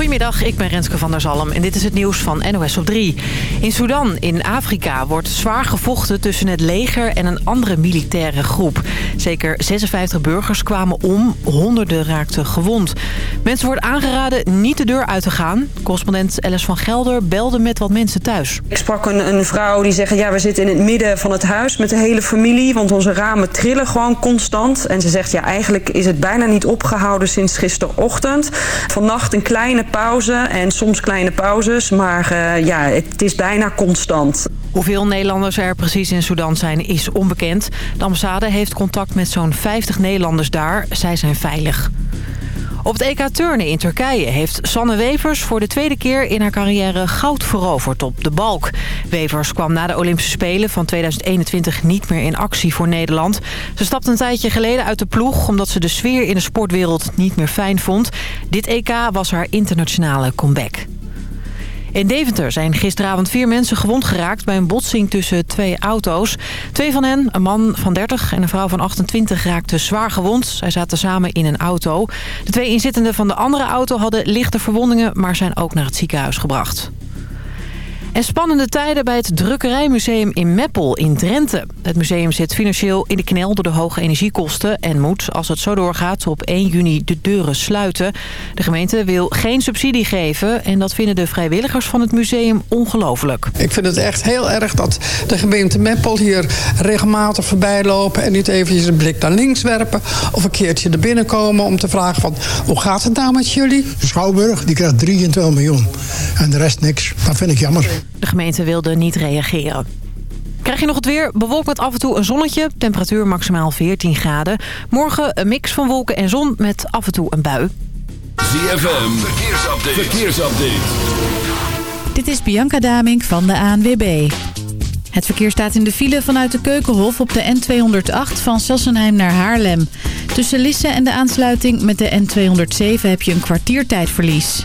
Goedemiddag, ik ben Renske van der Zalm en dit is het nieuws van NOS op 3. In Sudan, in Afrika, wordt zwaar gevochten tussen het leger en een andere militaire groep. Zeker 56 burgers kwamen om, honderden raakten gewond. Mensen wordt aangeraden niet de deur uit te gaan. Correspondent Alice van Gelder belde met wat mensen thuis. Ik sprak een, een vrouw die zegt, ja we zitten in het midden van het huis met de hele familie, want onze ramen trillen gewoon constant. En ze zegt, ja eigenlijk is het bijna niet opgehouden sinds gisterochtend. Vannacht een kleine pauze en soms kleine pauzes, maar uh, ja, het is bijna constant. Hoeveel Nederlanders er precies in Sudan zijn is onbekend. De ambassade heeft contact met zo'n 50 Nederlanders daar. Zij zijn veilig. Op het EK Turnen in Turkije heeft Sanne Wevers voor de tweede keer in haar carrière goud veroverd op de balk. Wevers kwam na de Olympische Spelen van 2021 niet meer in actie voor Nederland. Ze stapte een tijdje geleden uit de ploeg omdat ze de sfeer in de sportwereld niet meer fijn vond. Dit EK was haar internationale comeback. In Deventer zijn gisteravond vier mensen gewond geraakt bij een botsing tussen twee auto's. Twee van hen, een man van 30 en een vrouw van 28, raakten zwaar gewond. Zij zaten samen in een auto. De twee inzittenden van de andere auto hadden lichte verwondingen, maar zijn ook naar het ziekenhuis gebracht. En spannende tijden bij het Drukkerijmuseum in Meppel in Drenthe. Het museum zit financieel in de knel door de hoge energiekosten... en moet, als het zo doorgaat, op 1 juni de deuren sluiten. De gemeente wil geen subsidie geven... en dat vinden de vrijwilligers van het museum ongelooflijk. Ik vind het echt heel erg dat de gemeente Meppel hier regelmatig voorbij lopen... en niet eventjes een blik naar links werpen... of een keertje er binnenkomen om te vragen van... hoe gaat het nou met jullie? De Schouwburg die krijgt 23 miljoen en de rest niks. Dat vind ik jammer. De gemeente wilde niet reageren. Krijg je nog het weer? Bewolkt met af en toe een zonnetje. Temperatuur maximaal 14 graden. Morgen een mix van wolken en zon met af en toe een bui. ZFM, verkeersupdate. verkeersupdate. Dit is Bianca Damink van de ANWB. Het verkeer staat in de file vanuit de Keukenhof op de N208 van Sassenheim naar Haarlem. Tussen Lisse en de aansluiting met de N207 heb je een kwartiertijdverlies.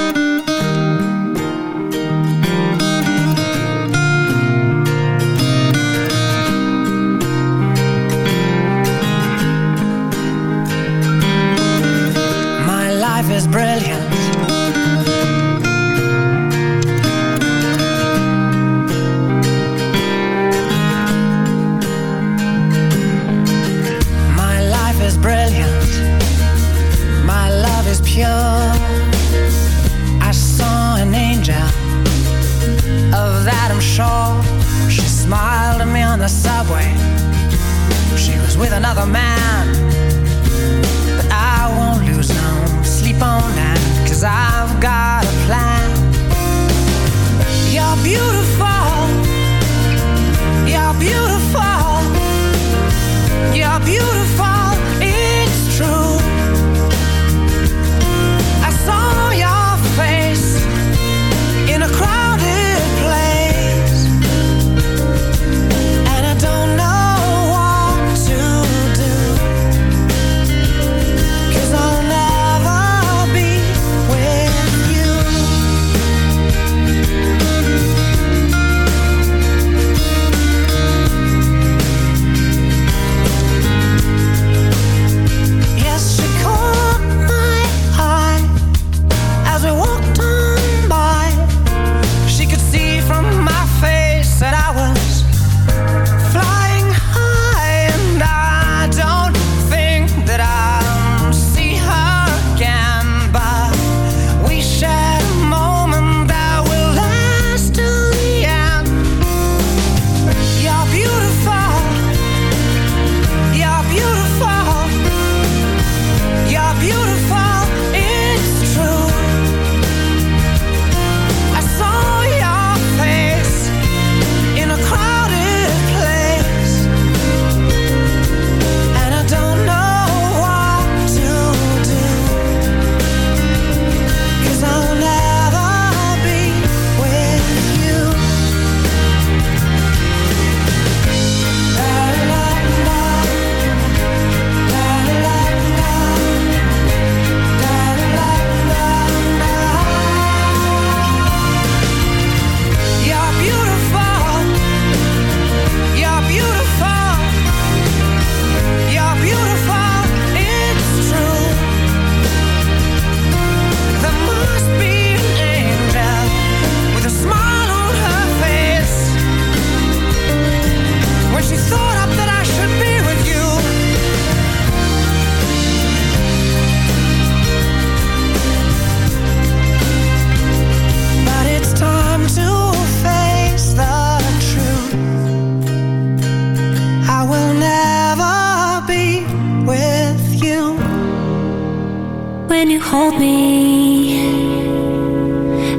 when you hold me.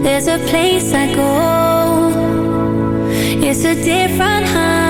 There's a place I go. It's a different high.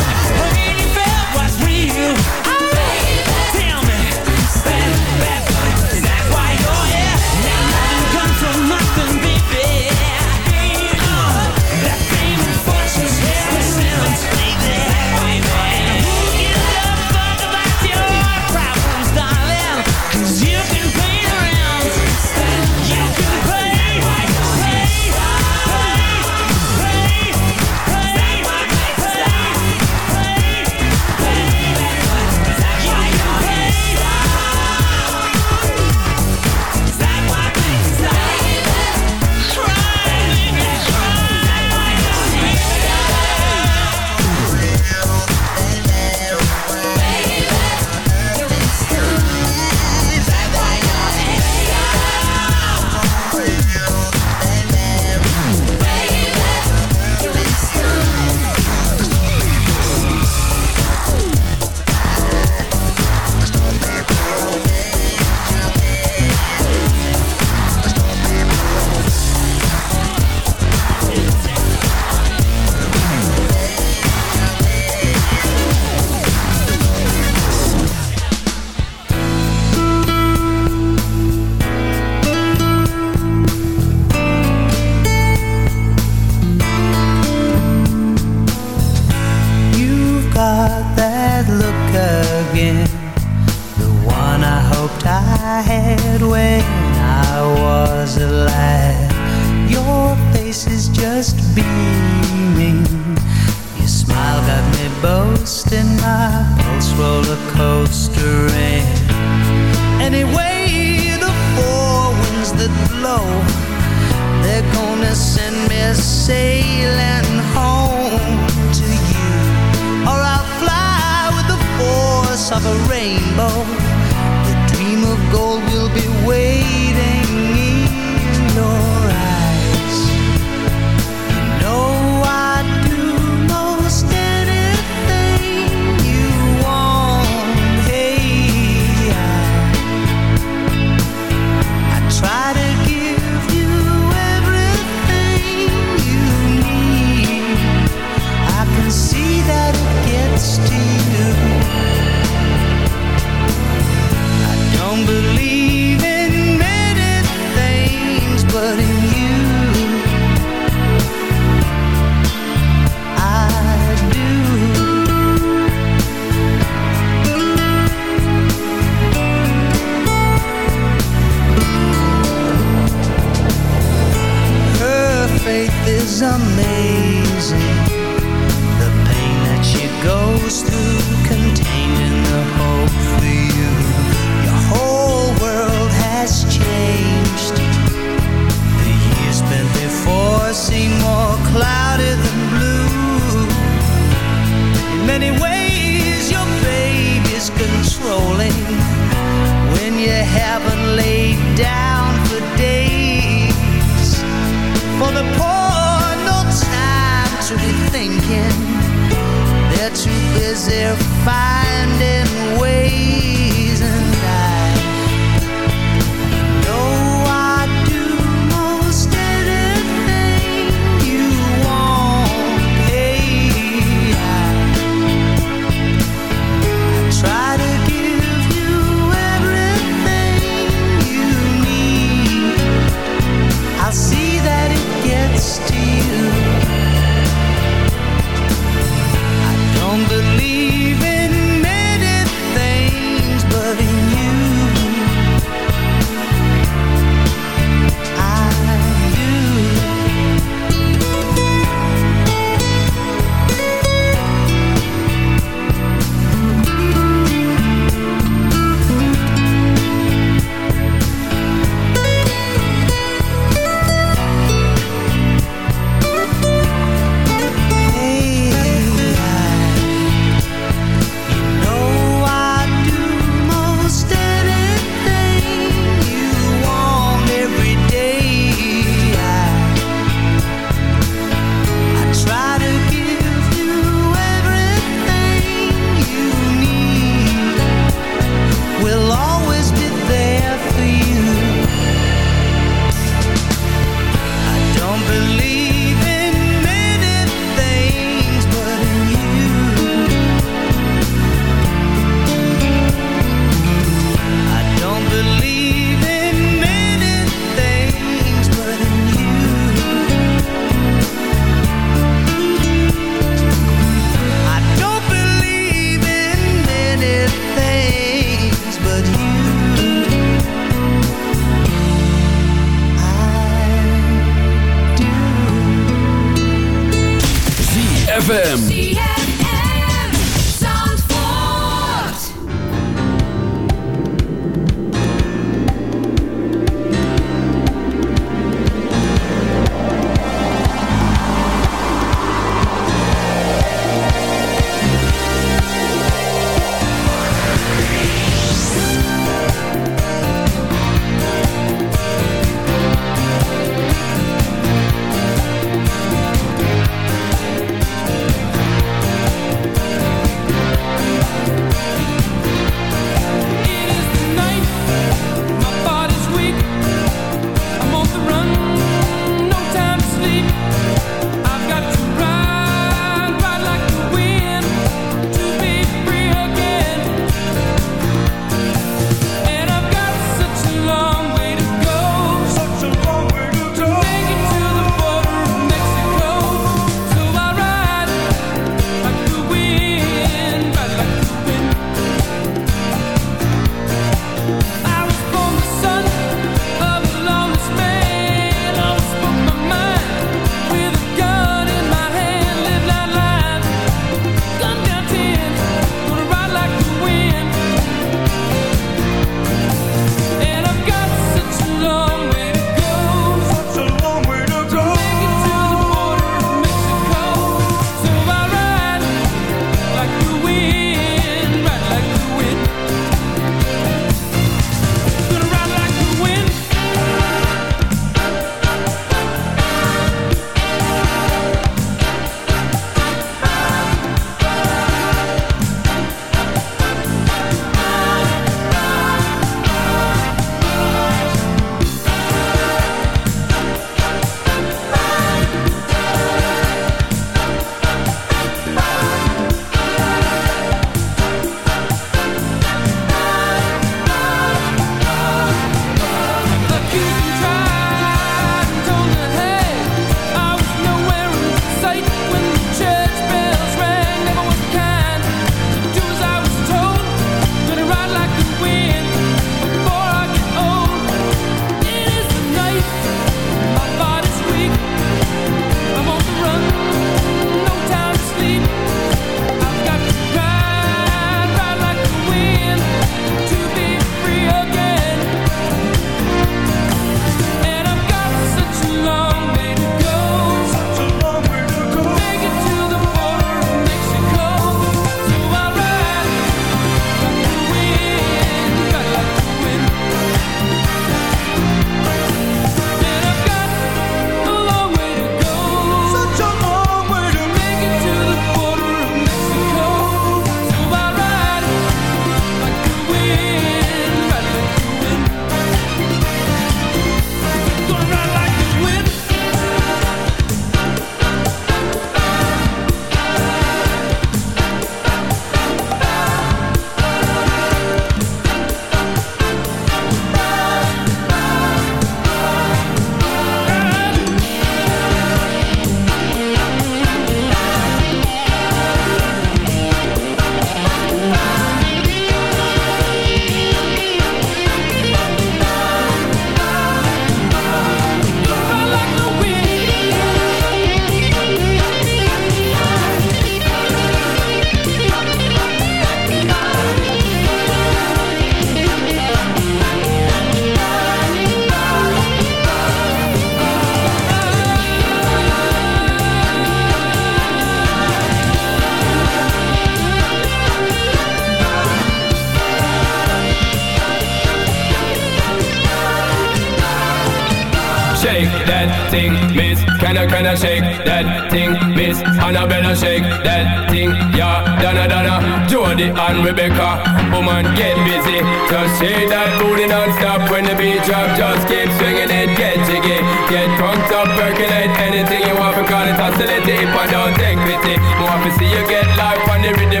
Shake that thing, miss? Annabella shake that thing, yeah. Donna, Donna, Jody and Rebecca. Woman, get busy. Just shake that booty non-stop when the beat drop. Just keep swinging it, get jiggy. Get drunk up, percolate anything you want. Because it oscillate if I don't take pity. To see you get life on the rhythm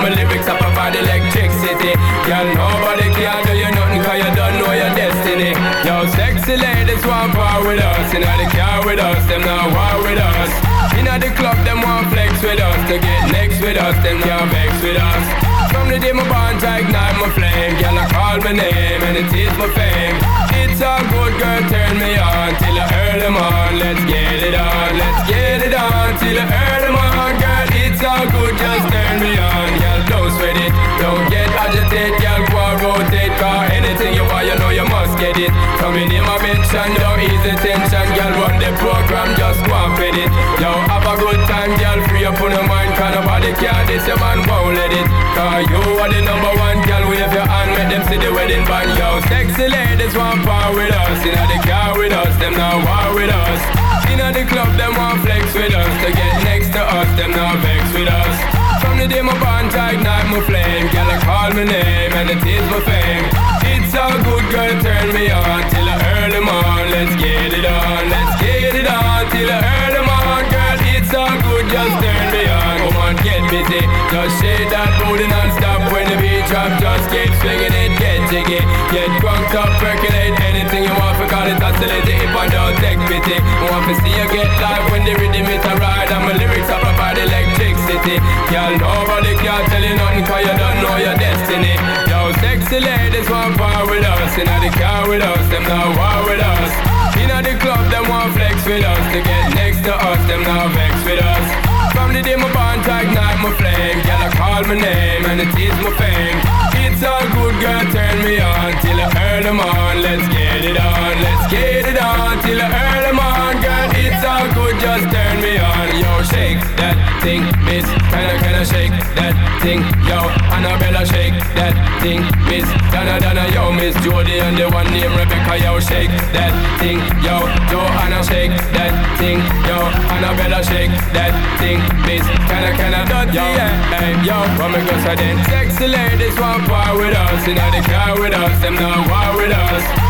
my lyrics up about electricity. Girl, nobody can do you nothing cause you don't know your destiny. Yo, sexy ladies want power with us. In the car with us, them not war with us. In the club, them want flex with us. To get next with us, them can't vex with us. From the day my bond, I ignite my flame. Girl, I call my name and it is my fame. It's a good girl, turn me on till I earn them on. Let's get it on, let's get it on till I earn them on. Girl, all good, just turn me on. Girl, don't sweat it, don't get agitated. Girl, go rotate, cause anything you want, you know you must get it. Come in my mention, don't ease the tension. Girl, run the program, just go and fit it. Yo, have a good time, girl, free up on your mind. Cause nobody can this, your man won't let it. Cause you are the number one, girl, wave your hand, make them see the wedding band. Yo, sexy ladies want power with us. In the car with us, them now war with us. In the club, them want flex with us. To get next to us, them now vex with us. From the day my bond, ignite my flame. Girl, I call my name and it is my fame. It's a good girl, turn me on till I earn them on. Let's get it on, let's get it on till I earn them on. Girl, it's all good, just turn me on. Come on, get busy. Just shake that booty non-stop when the beat drop. Just keep swinging it, get jiggy. Get drunk up, percolate anything you want. For call it oscillate if I don't take pity. Want to see you get live when the rhythm is a ride. And my lyrics are about electricity. Girl, nobody can tell you nothing cause you don't know your destiny. Yo, sexy ladies want power with us. In the car with us, them now war with us. In the club, them want flex with us. To get next to us, them now vex with us. From the day my bond, I ignite my flame. Girl, I call my name and it is my fame. It's all good, girl, turn me on till I earn them on. Let's get it on, let's get it on till I earn them on. Girl, all good, just turn me on. Yo, shake that thing, miss. Can I, can I shake that thing? Yo, Annabella, shake that thing, miss. Donna, Donna, yo, miss Jody and the one named Rebecca, yo, shake that thing. Yo, Joanna, shake that thing. Yo, Annabella, shake that thing, miss. Can I, can I, yo, hey, yo, come and go so then. Sexy ladies want power with us. In the car with us, them now war with us.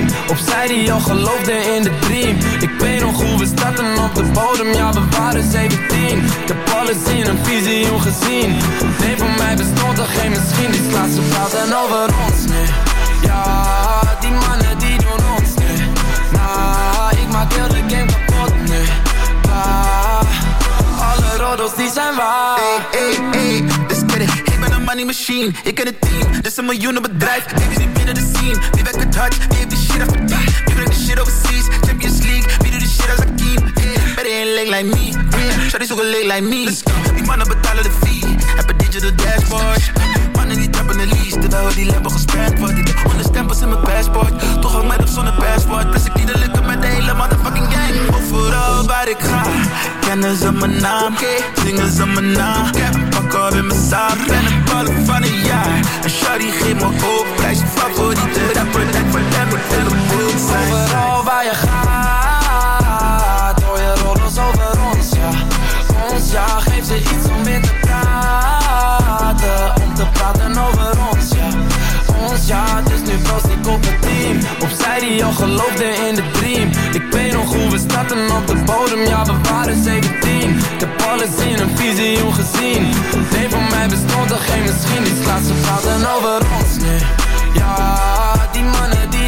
op team Opzij die al geloofde in de dream. Ik weet nog hoe we starten op de bodem, ja, we waren 17 Ik heb alles in een visioen gezien. Nee, voor mij bestond er geen misschien. Die slaat ze praten over ons, nee. Ja, die mannen die doen ons, nee. Nah, ik maak heel de game kapot, nee. Ah, alle roddels die zijn waar money machine, ik ken het team. Is een miljoenen bedrijf, baby zit binnen de scene. Wie werkt het hard, wie heeft die shit afverdiend? Wie brengt de shit overseas, Champions League. Wie doet de shit als Akeem? Yeah, better ain't leg like me. Yeah, shawty zoeken leg like me. Let's go. Die mannen betalen de fee, heb een digital dashboard. Mannen die trappen de lease, terwijl die lampen gesperd wordt. Ik heb honderd stempels in mijn passport, toch ook met op zonder passport. Plus ik die de de hele motherfucking gang. Overal waar ik ga, kennen ze mijn naam, zingen ze mijn naam. Ik heb een pak op in mijn zaak, ben een ballen van een jaar. En shawty geeft me hoop, prijs je favoriete rapper. Hem, moet in de boel zijn. Overal waar je gaat, hoor je roddels over ons, ja. Ons, ja, geef ze iets om weer te praten. Om te praten over ons, ja. Ons, ja, dus nu proost ik op het Opzij die al geloofde in de dream. Ik weet nog hoe we starten op de bodem, ja, we waren 17. Ik heb alles in een visioen gezien. Nee, voor mij bestond er geen misschien. Die slaat ze praten over ons, nee. Ja, die mannen die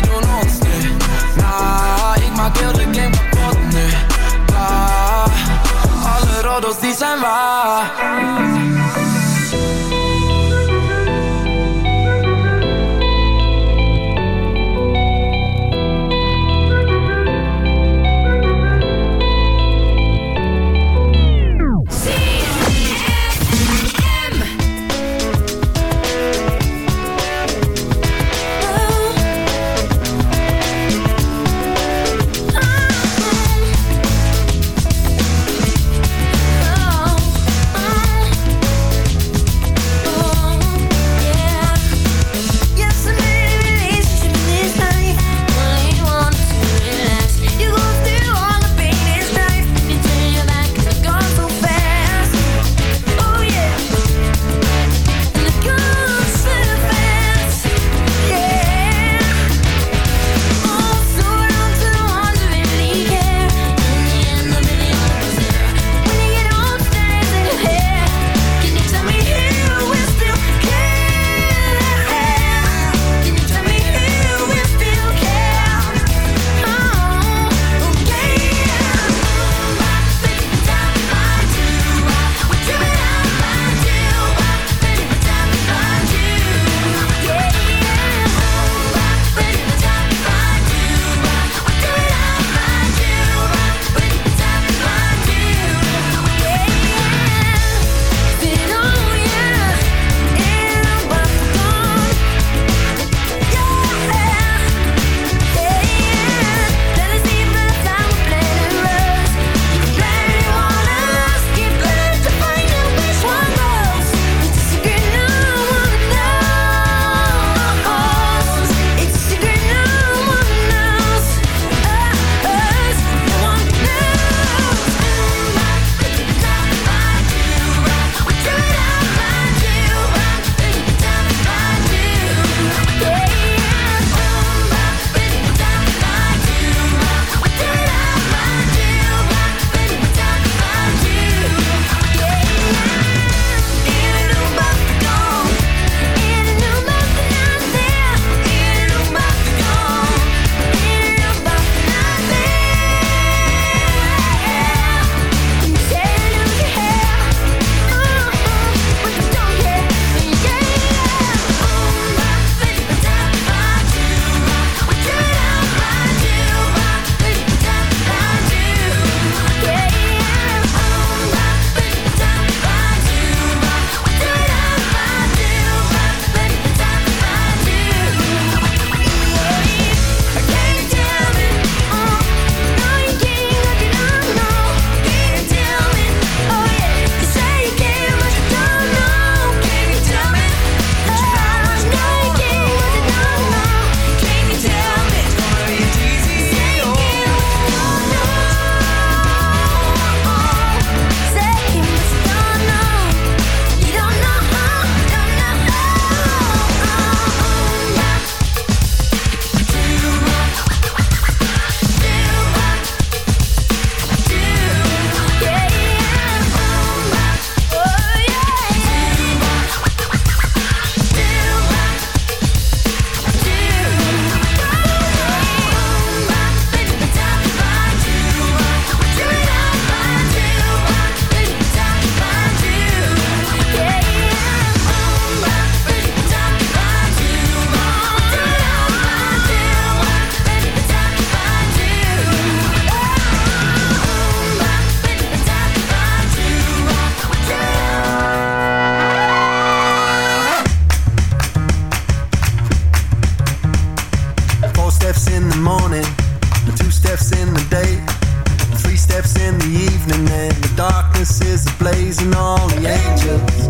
praising all the angels,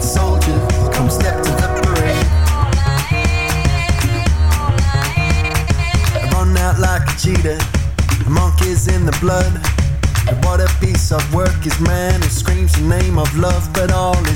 soldiers. Come step to the parade. Run out like a cheetah. The in the blood. And what a piece of work is man who screams the name of love, but all is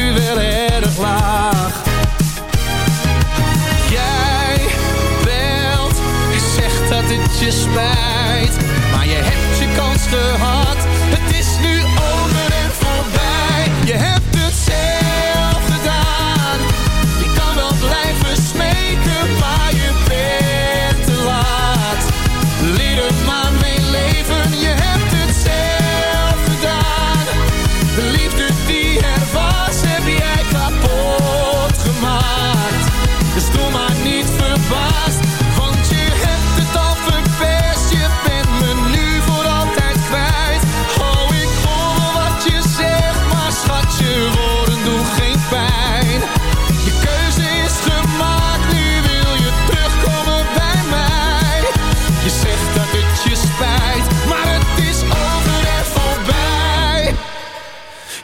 je spijt, maar je hebt je kans gehad. Het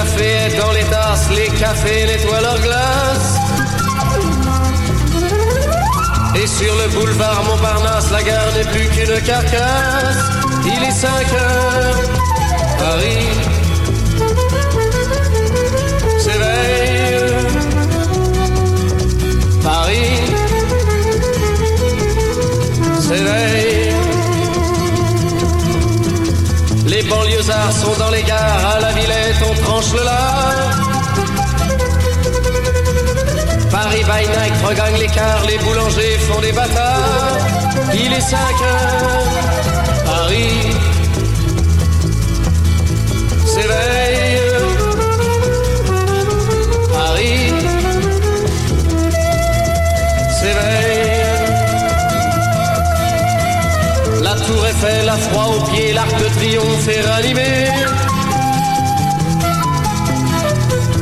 Le café est dans les tasses, les cafés nettoient leurs glaces. Et sur le boulevard Montparnasse, la gare n'est plus qu'une carcasse. Il est 5 heures, Paris s'éveille. Paris s'éveille. Les banlieusards sont dans les gares, à la Villette Paris by night regagne l'écart, les boulangers font des bâtards. Il est 5 heures, Paris s'éveille. Paris s'éveille. La tour Eiffel a froid aux pieds, l'arc de triomphe est ranimé.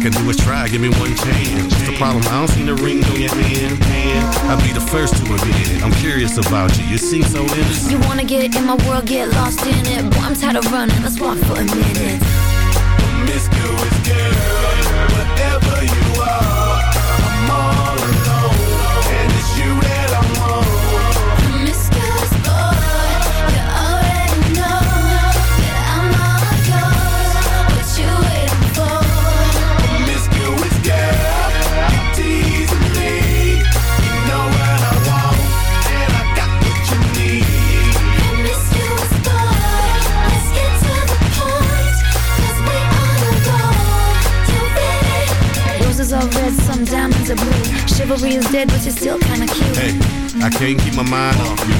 Can do is try, give me one chance. What's the problem? I don't see the ring on your hand. hand. I'll be the first to admit it. I'm curious about you. You seem so innocent. You wanna get in my world, get lost in it. Boy, I'm tired of running. Let's walk for a minute. Promiscuous girl, whatever you are, dead, but you're still kinda cute. Hey, I can't keep my mind off you.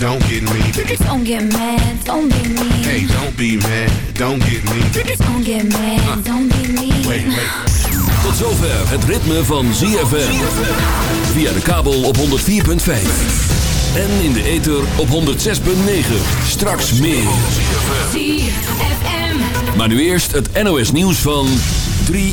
don't get me. Don't get mad, don't be mean. Hey, don't be mad, don't get me. Don't get mad, don't be mean. Wait, wait. Tot zover het ritme van ZFM. Via de kabel op 104.5. En in de ether op 106.9. Straks meer. ZFM. Maar nu eerst het NOS nieuws van 3